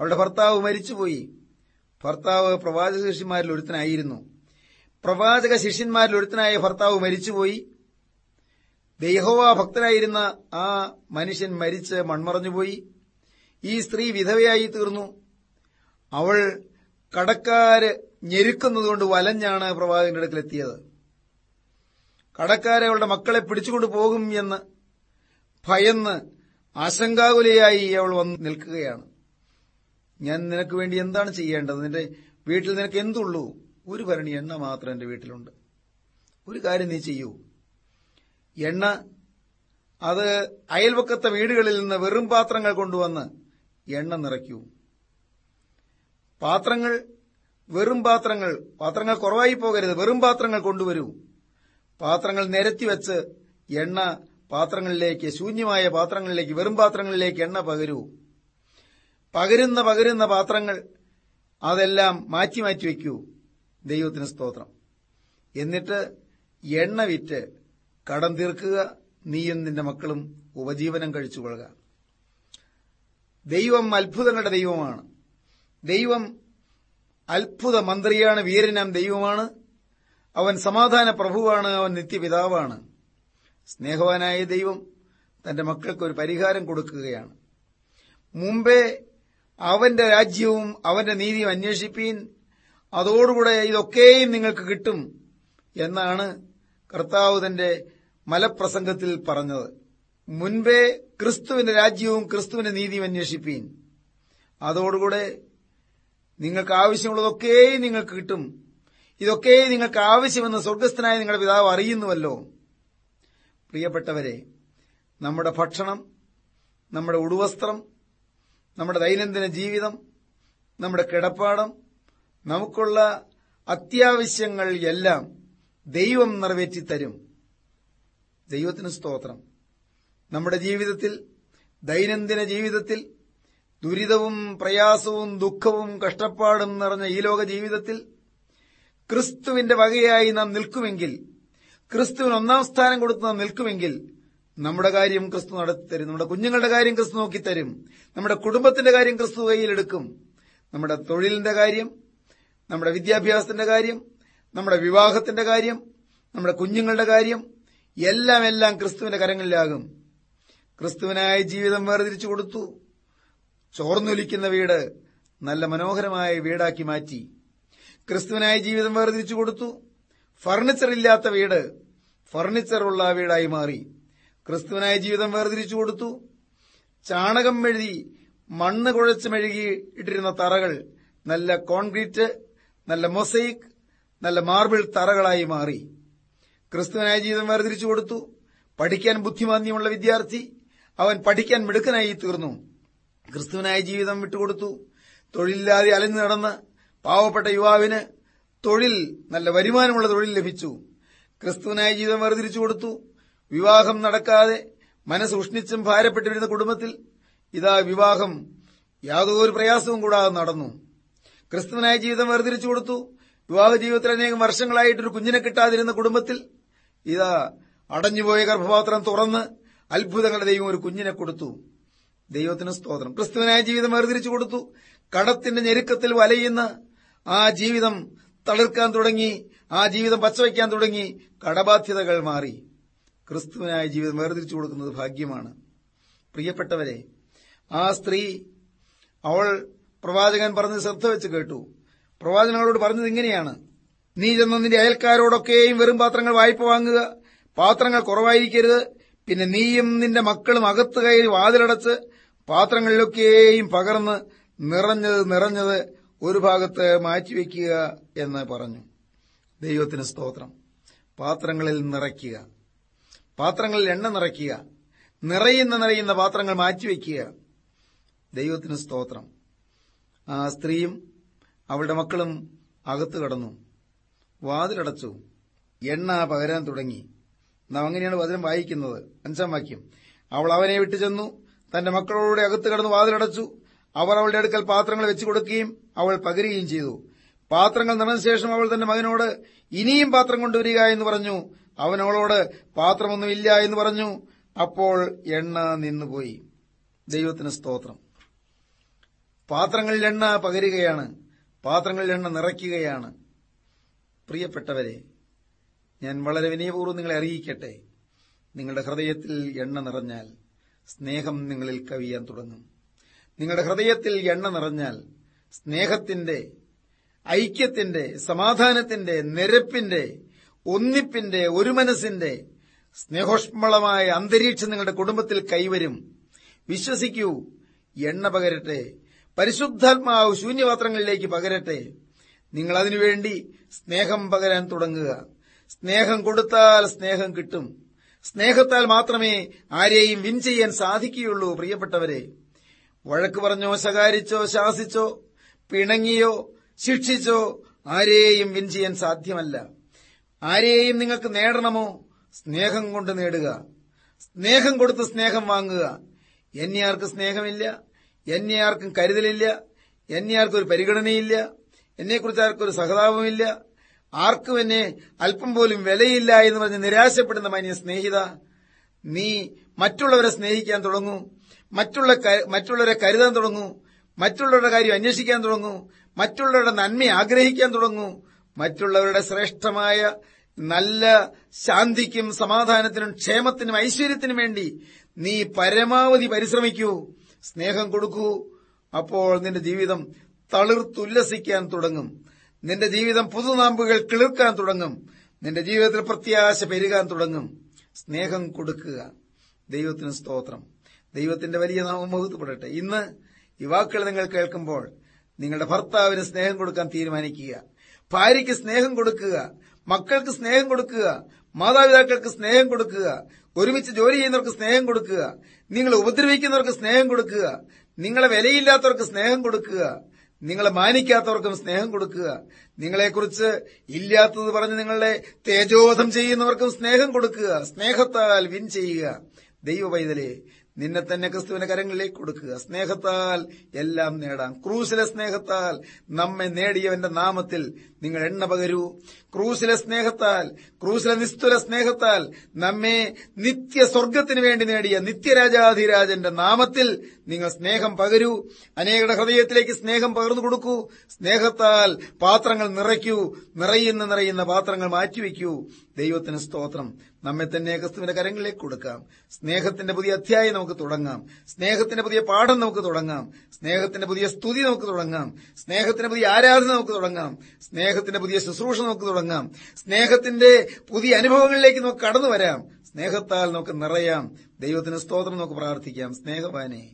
അവളുടെ ഭർത്താവ് മരിച്ചുപോയി. ഭർത്താവ് പ്രവാചക ശിഷ്യന്മാരിൽ ഒരുത്തനായിരുന്നു. പ്രവാചക ശിഷ്യന്മാരിൽ ഒരുത്തനായ ഭർത്താവ് മരിച്ചുപോയി. ദൈഹോവ ഭക്തനായിരുന്ന ആ മനുഷ്യൻ മരിച്ച് മൺമറഞ്ഞുപോയി. ഈ സ്ത്രീ വിധവയായി തീർന്നു അവൾ കടക്കാര് ഞെരുക്കുന്നതുകൊണ്ട് വലഞ്ഞാണ് പ്രവാചകന്റെ അടുക്കലെത്തിയത്. കടക്കാരെ അവളുടെ മക്കളെ പിടിച്ചുകൊണ്ട് പോകും എന്ന് ഭയന്ന് ആശങ്കാകുലയായി അവൾ വന്ന് നിൽക്കുകയാണ്. ഞാൻ നിനക്ക് വേണ്ടി എന്താണ് ചെയ്യേണ്ടത്? നിന്റെ വീട്ടിൽ നിനക്ക് എന്തുള്ളൂ? ഒരു ഭരണി എണ്ണ മാത്രം എന്റെ വീട്ടിലുണ്ട്. ഒരു കാര്യം നീ ചെയ്യൂ. എണ്ണ അത് അയൽവക്കത്തെ വീടുകളിൽ നിന്ന് വെറും പാത്രങ്ങൾ കൊണ്ടുവന്ന് എണ്ണ നിറയ്ക്കൂ. പാത്രങ്ങൾ വെറും പാത്രങ്ങൾ പാത്രങ്ങൾ കുറവായി പോകരുത് വെറും പാത്രങ്ങൾ കൊണ്ടുവരൂ. പാത്രങ്ങൾ നിരത്തി വെച്ച് എണ്ണ പാത്രങ്ങളിലേക്ക് ശൂന്യമായ പാത്രങ്ങളിലേക്ക് വെറും പാത്രങ്ങളിലേക്ക് എണ്ണ പകരൂ. പകരുന്ന പകരുന്ന പാത്രങ്ങൾ അതെല്ലാം മാറ്റി മാറ്റി വയ്ക്കൂ. ദൈവത്തിന് സ്തോത്രം. എന്നിട്ട് എണ്ണ വിറ്റ് കടം തീർക്കുക. നീയും നിന്റെ മക്കളും ഉപജീവനം കഴിച്ചുകൊള്ളുക ദൈവം അത്ഭുതങ്ങളുടെ ദൈവമാണ്. ദൈവം അത്ഭുത മന്ത്രിയാണ് വീരനാം ദൈവമാണ്. അവൻ സമാധാന പ്രഭുവാണ് അവൻ നിത്യപിതാവാണ്. സ്നേഹവാനായ ദൈവം തന്റെ മക്കൾക്ക് ഒരു പരിഹാരം കൊടുക്കുകയാണ്. മുമ്പേ അവന്റെ രാജ്യവും അവന്റെ നീതിയും അന്വേഷിപ്പീൻ. അതോടുകൂടെ ഇതൊക്കെയും നിങ്ങൾക്ക് കിട്ടും എന്നാണ് കർത്താവ് തന്റെ മലപ്രസംഗത്തിൽ പറഞ്ഞത്. മുൻപേ ക്രിസ്തുവിന്റെ രാജ്യവും ക്രിസ്തുവിന്റെ നീതിയും അന്വേഷിപ്പീൻ. അതോടുകൂടെ നിങ്ങൾക്ക് ആവശ്യമുള്ളതൊക്കെയും നിങ്ങൾക്ക് കിട്ടും. ഇതൊക്കെ നിങ്ങൾക്ക് ആവശ്യമെന്ന് സ്വർഗസ്ഥനായ നിങ്ങളുടെ പിതാവ് അറിയുന്നുവല്ലോ. പ്രിയപ്പെട്ടവരെ നമ്മുടെ ഭക്ഷണം നമ്മുടെ ഉടുവസ്ത്രം നമ്മുടെ ദൈനംദിന ജീവിതം നമ്മുടെ കിടപ്പാടം നമുക്കുള്ള അത്യാവശ്യങ്ങൾ എല്ലാം ദൈവം നിറവേറ്റി തരും ദൈവത്തിന് സ്തോത്രം. നമ്മുടെ ജീവിതത്തിൽ ദൈനംദിന ജീവിതത്തിൽ ദുരിതവും പ്രയാസവും ദുഃഖവും കഷ്ടപ്പാടും നിറഞ്ഞ ഈ ലോക ജീവിതത്തിൽ ക്രിസ്തുവിന്റെ വകയായി നാം നിൽക്കുമെങ്കിൽ ക്രിസ്തുവിന് ഒന്നാം സ്ഥാനം കൊടുത്ത് നാം നിൽക്കുമെങ്കിൽ നമ്മുടെ കാര്യം ക്രിസ്തു നടത്തിത്തരും നമ്മുടെ കുഞ്ഞുങ്ങളുടെ കാര്യം ക്രിസ്തു നോക്കിത്തരും നമ്മുടെ കുടുംബത്തിന്റെ കാര്യം ക്രിസ്തു കയ്യിലെടുക്കും. നമ്മുടെ തൊഴിലിന്റെ കാര്യം നമ്മുടെ വിദ്യാഭ്യാസത്തിന്റെ കാര്യം നമ്മുടെ വിവാഹത്തിന്റെ കാര്യം നമ്മുടെ കുഞ്ഞുങ്ങളുടെ കാര്യം എല്ലാം എല്ലാം ക്രിസ്തുവിന്റെ കരങ്ങളിലാകും. ക്രിസ്തുവിനായ ജീവിതം വേർതിരിച്ചു കൊടുത്തു. ചോർന്നൊലിക്കുന്ന വീട് നല്ല മനോഹരമായ വീടാക്കി മാറ്റി. ക്രിസ്തുവിനായ ജീവിതം വേർതിരിച്ചു കൊടുത്തു. ഫർണിച്ചർ ഇല്ലാത്ത വീട് ഫർണിച്ചറുള്ള വീടായി മാറി. ക്രിസ്തുവിനായ ജീവിതം വേർതിരിച്ചു കൊടുത്തു. ചാണകം മെഴുതി മണ്ണ് കുഴച്ച് മെഴുകി ഇട്ടിരുന്ന തറകൾ നല്ല കോൺക്രീറ്റ് നല്ല മൊസൈക്ക് നല്ല മാർബിൾ തറകളായി മാറി. ക്രിസ്തുവിനായ ജീവിതം വേർതിരിച്ചു കൊടുത്തു. പഠിക്കാൻ ബുദ്ധിമാന്യമുള്ള വിദ്യാർത്ഥി അവൻ പഠിക്കാൻ മിടുക്കനായി തീർന്നു. ക്രിസ്തുവിനായ ജീവിതം വിട്ടുകൊടുത്തു. തൊഴിലില്ലാതെ അലഞ്ഞു നടന്ന് പാവപ്പെട്ട യുവാവിന് തൊഴിൽ നല്ല വരുമാനമുള്ള തൊഴിൽ ലഭിച്ചു. ക്രിസ്തുവിനായ ജീവിതം വേർതിരിച്ചു കൊടുത്തു. വിവാഹം നടക്കാതെ മനസ്സ് ഉഷ്ണിച്ചും ഭാരപ്പെട്ടിരുന്ന കുടുംബത്തിൽ ഇതാ വിവാഹം യാതൊരു പ്രയാസവും കൂടാതെ നടന്നു. ക്രിസ്തുവിനായ ജീവിതം വേർതിരിച്ചു കൊടുത്തു. വിവാഹ ജീവിതത്തിൽ അനേകം വർഷങ്ങളായിട്ടൊരു കുഞ്ഞിനെ കിട്ടാതിരുന്ന കുടുംബത്തിൽ ഇതാ അടഞ്ഞുപോയ ഗർഭപാത്രം തുറന്ന് അത്ഭുതങ്ങളുടെ ദൈവം ഒരു കുഞ്ഞിനെ കൊടുത്തു. ദൈവത്തിന് സ്തോത്രം. ക്രിസ്തുവിനായ ജീവിതം വേർതിരിച്ചു കൊടുത്തു. കടത്തിന്റെ ഞെരുക്കത്തിൽ വലയുന്ന ആ ജീവിതം തളിർക്കാൻ തുടങ്ങി. ആ ജീവിതം പച്ചവയ്ക്കാൻ തുടങ്ങി. കടബാധ്യതകൾ മാറി. ക്രിസ്തുവിനായ ജീവിതം വേർതിരിച്ചു കൊടുക്കുന്നത് ഭാഗ്യമാണ്. പ്രിയപ്പെട്ടവരെ ആ സ്ത്രീ അവൾ പ്രവാചകൻ പറഞ്ഞത് ശ്രദ്ധ വെച്ച് കേട്ടു. പ്രവാചകനോട് പറഞ്ഞത് ഇങ്ങനെയാണ്. നീ ചെന്ന നിന്റെ അയൽക്കാരോടൊക്കെയും വെറും പാത്രങ്ങൾ വായ്പ വാങ്ങുക. പാത്രങ്ങൾ കുറവായിരിക്കരുത്. പിന്നെ നീയും നിന്റെ മക്കളും അകത്ത് കയറി വാതിലടച്ച് പാത്രങ്ങളിലൊക്കെയും പകർന്ന് നിറഞ്ഞത് നിറഞ്ഞത് ഒരു ഭാഗത്ത് മാറ്റിവെക്കുക എന്ന് പറഞ്ഞു. ദൈവത്തിന് സ്തോത്രം. പാത്രങ്ങളിൽ നിറയ്ക്കുക. പാത്രങ്ങളിൽ എണ്ണ നിറയ്ക്കുക. നിറയുന്ന നിറയുന്ന പാത്രങ്ങൾ മാറ്റിവെക്കുക ദൈവത്തിന് സ്തോത്രം. ആ സ്ത്രീയും അവളുടെ മക്കളും അകത്തു കടന്നു. വാതിലടച്ചു. എണ്ണ പകരാൻ തുടങ്ങി. നാം അങ്ങനെയാണ് വചനം വായിക്കുന്നത്. അഞ്ചാം വാക്യം. അവൾ അവനെ വിട്ടു ചെന്നു. തന്റെ മക്കളോടെ അകത്ത് കടന്ന് വാതിലടച്ചു. അവർ അവളുടെ അടുക്കൽ പാത്രങ്ങൾ വെച്ചു കൊടുക്കുകയും അവൾ പകരുകയും ചെയ്തു. പാത്രങ്ങൾ നിറഞ്ഞ ശേഷം അവൾ തന്റെ മകനോട് ഇനിയും പാത്രം കൊണ്ടുവരിക എന്ന് പറഞ്ഞു. അവൻ അവളോട് പാത്രമൊന്നുമില്ല എന്ന് പറഞ്ഞു. അപ്പോൾ എണ്ണ നിന്നുപോയി. ദൈവത്തിന് സ്തോത്രം. പാത്രങ്ങളിൽ എണ്ണ പകരുകയാണ്. പാത്രങ്ങളിൽ എണ്ണ നിറയ്ക്കുകയാണ്. പ്രിയപ്പെട്ടവരെ ഞാൻ വളരെ വിനയപൂർവം നിങ്ങളെ അറിയിക്കട്ടെ. നിങ്ങളുടെ ഹൃദയത്തിൽ എണ്ണ നിറഞ്ഞാൽ സ്നേഹം നിങ്ങളിൽ കവിയാൻ തുടങ്ങും. നിങ്ങളുടെ ഹൃദയത്തിൽ എണ്ണ നിറഞ്ഞാൽ സ്നേഹത്തിന്റെ ഐക്യത്തിന്റെ സമാധാനത്തിന്റെ നിരപ്പിന്റെ ഒന്നിപ്പിന്റെ ഒരു മനസ്സിന്റെ സ്നേഹോഷ്മളമായ അന്തരീക്ഷം നിങ്ങളുടെ കുടുംബത്തിൽ കൈവരും. വിശ്വസിക്കൂ എണ്ണ പകരട്ടെ പരിശുദ്ധാത്മാവ് ശൂന്യപാത്രങ്ങളിലേക്ക് പകരട്ടെ. നിങ്ങൾ അതിനുവേണ്ടി സ്നേഹം പകരാൻ തുടങ്ങുക. സ്നേഹം കൊടുത്താൽ സ്നേഹം കിട്ടും. സ്നേഹത്താൽ മാത്രമേ ആരെയും വിൻ ചെയ്യാൻ സാധിക്കുകയുള്ളൂ പ്രിയപ്പെട്ടവരെ. വഴക്ക് പറഞ്ഞോ ശകാരിച്ചോ ശാസിച്ചോ പിണങ്ങിയോ ശിക്ഷിച്ചോ ആരെയും വിൻ ചെയ്യാൻ സാധ്യമല്ല. ആരെയും നിങ്ങൾക്ക് നേടണമോ? സ്നേഹം കൊണ്ട് നേടുക. സ്നേഹം കൊടുത്ത് സ്നേഹം വാങ്ങുക. എന്നെ ആർക്കും സ്നേഹമില്ല. എന്നെ ആർക്കും കരുതലില്ല. എന്നെ ആർക്കും ഒരു പരിഗണനയില്ല. എന്നെക്കുറിച്ച് ആർക്കൊരു സഹതാപമില്ല. ആർക്കും എന്നെ അല്പം പോലും വിലയില്ല എന്ന് പറഞ്ഞ് നിരാശപ്പെടുന്ന മാന്യ സ്നേഹിത നീ മറ്റുള്ളവരെ സ്നേഹിക്കാൻ തുടങ്ങൂ. മറ്റുള്ള മറ്റുള്ളവരെ കരുതാൻ തുടങ്ങൂ. മറ്റുള്ളവരുടെ കാര്യം അന്വേഷിക്കാൻ തുടങ്ങൂ. മറ്റുള്ളവരുടെ നന്മ ആഗ്രഹിക്കാൻ തുടങ്ങൂ. മറ്റുള്ളവരുടെ ശ്രേഷ്ഠമായ നല്ല ശാന്തിക്കും സമാധാനത്തിനും ക്ഷേമത്തിനും ഐശ്വര്യത്തിനും വേണ്ടി നീ പരമാവധി പരിശ്രമിക്കൂ സ്നേഹം കൊടുക്കൂ. അപ്പോൾ നിന്റെ ജീവിതം തളിർത്തുല്ലസിക്കാൻ തുടങ്ങും. നിന്റെ ജീവിതം പുതുനാമ്പുകൾ കിളിർക്കാൻ തുടങ്ങും. നിന്റെ ജീവിതത്തിൽ പ്രത്യാശ പെരുകാൻ തുടങ്ങും. സ്നേഹം കൊടുക്കുക. ദൈവത്തിന് സ്തോത്രം. ദൈവത്തിന്റെ വലിയ നാമം മുഹൂർത്തപ്പെടട്ടെ ഇന്ന് ഈ വാക്കുകൾ നിങ്ങൾ കേൾക്കുമ്പോൾ നിങ്ങളുടെ ഭർത്താവിന് സ്നേഹം കൊടുക്കാൻ തീരുമാനിക്കുക. ഭാര്യയ്ക്ക് സ്നേഹം കൊടുക്കുക. മക്കൾക്ക് സ്നേഹം കൊടുക്കുക മാതാപിതാക്കൾക്ക് സ്നേഹം കൊടുക്കുക ഒരുമിച്ച് ജോലി ചെയ്യുന്നവർക്ക് സ്നേഹം കൊടുക്കുക നിങ്ങളെ ഉപദ്രവിക്കുന്നവർക്ക് സ്നേഹം കൊടുക്കുക നിങ്ങളെ വിലയില്ലാത്തവർക്ക് സ്നേഹം കൊടുക്കുക നിങ്ങളെ മാനിക്കാത്തവർക്കും സ്നേഹം കൊടുക്കുക നിങ്ങളെക്കുറിച്ച് ഇല്ലാത്തത് പറഞ്ഞ് നിങ്ങളെ തേജോവധം ചെയ്യുന്നവർക്കും സ്നേഹം കൊടുക്കുക സ്നേഹത്താൽ വിൻ ചെയ്യുക. ദൈവ നിന്നെ തന്നെ ക്രിസ്തുവിന്റെ കരങ്ങളിലേക്ക് കൊടുക്കുക. സ്നേഹത്താൽ എല്ലാം നേടാം. ക്രൂസിലെ സ്നേഹത്താൽ നമ്മെ നേടിയവന്റെ നാമത്തിൽ നിങ്ങൾ എണ്ണ പകരൂ. ക്രൂസിലെ സ്നേഹത്താൽ ക്രൂസിലെ നിസ്തുല സ്നേഹത്താൽ നമ്മെ നിത്യ സ്വർഗത്തിന് വേണ്ടി നേടിയ നിത്യരാജാധിരാജന്റെ നാമത്തിൽ നിങ്ങൾ സ്നേഹം പകരൂ. അനേകരുടെ ഹൃദയത്തിലേക്ക് സ്നേഹം പകർന്നു കൊടുക്കൂ. സ്നേഹത്താൽ പാത്രങ്ങൾ നിറയ്ക്കൂ. നിറയുന്ന നിറയുന്ന പാത്രങ്ങൾ മാറ്റിവെക്കൂ ദൈവത്തിന് സ്തോത്രം. നമ്മെ തന്നെ ക്രിസ്തുവിന്റെ കരങ്ങളിലേക്ക് കൊടുക്കാം. സ്നേഹത്തിന്റെ പുതിയ അധ്യായം നമുക്ക് തുടങ്ങാം. സ്നേഹത്തിന്റെ പുതിയ പാഠം നമുക്ക് തുടങ്ങാം. സ്നേഹത്തിന്റെ പുതിയ സ്തുതി നമുക്ക് തുടങ്ങാം. സ്നേഹത്തിന്റെ പുതിയ ആരാധന നമുക്ക് തുടങ്ങാം. സ്നേഹത്തിന്റെ പുതിയ ശുശ്രൂഷ നമുക്ക് തുടങ്ങാം സ്നേഹത്തിന്റെ പുതിയ അനുഭവങ്ങളിലേക്ക് നമുക്ക് കടന്നു വരാം. സ്നേഹത്താൽ നമുക്ക് നിറയാം. ദൈവത്തിന് സ്തോത്രം നമുക്ക് പ്രാർത്ഥിക്കാം. സ്നേഹവാനെ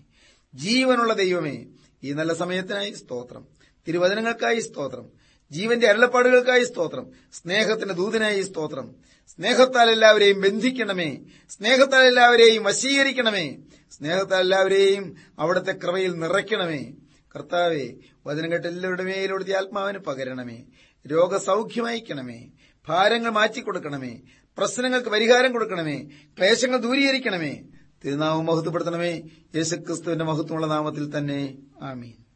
ജീവനുള്ള ദൈവമേ ഈ നല്ല സമയത്തിനായി സ്തോത്രം. തിരുവചനങ്ങൾക്കായി സ്തോത്രം. ജീവന്റെ അരുളപ്പാടുകൾക്കായി സ്തോത്രം. സ്നേഹത്തിന്റെ ദൂതനായി സ്തോത്രം. സ്നേഹത്താൽ എല്ലാവരെയും ബന്ധിക്കണമേ. സ്നേഹത്താൽ എല്ലാവരെയും വശീകരിക്കണമേ. സ്നേഹത്താൽ എല്ലാവരെയും അവിടുത്തെ കൃപയിൽ നിറയ്ക്കണമേ. കർത്താവെ വചനം കേട്ട് എല്ലാവരുടെ മേലോടുത്തി ആത്മാവിന് പകരണമേ. രോഗസൌഖ്യമയക്കണമേ. ഭാരങ്ങൾ മാറ്റിക്കൊടുക്കണമേ. പ്രശ്നങ്ങൾക്ക് പരിഹാരം കൊടുക്കണമേ. ക്ലേശങ്ങൾ ദൂരീകരിക്കണമേ. തിരുനാമം മഹത്വപ്പെടുത്തണമേ. യേശുക്രിസ്തുവിന്റെ മഹത്വമുള്ള നാമത്തിൽ തന്നെ. ആമീൻ.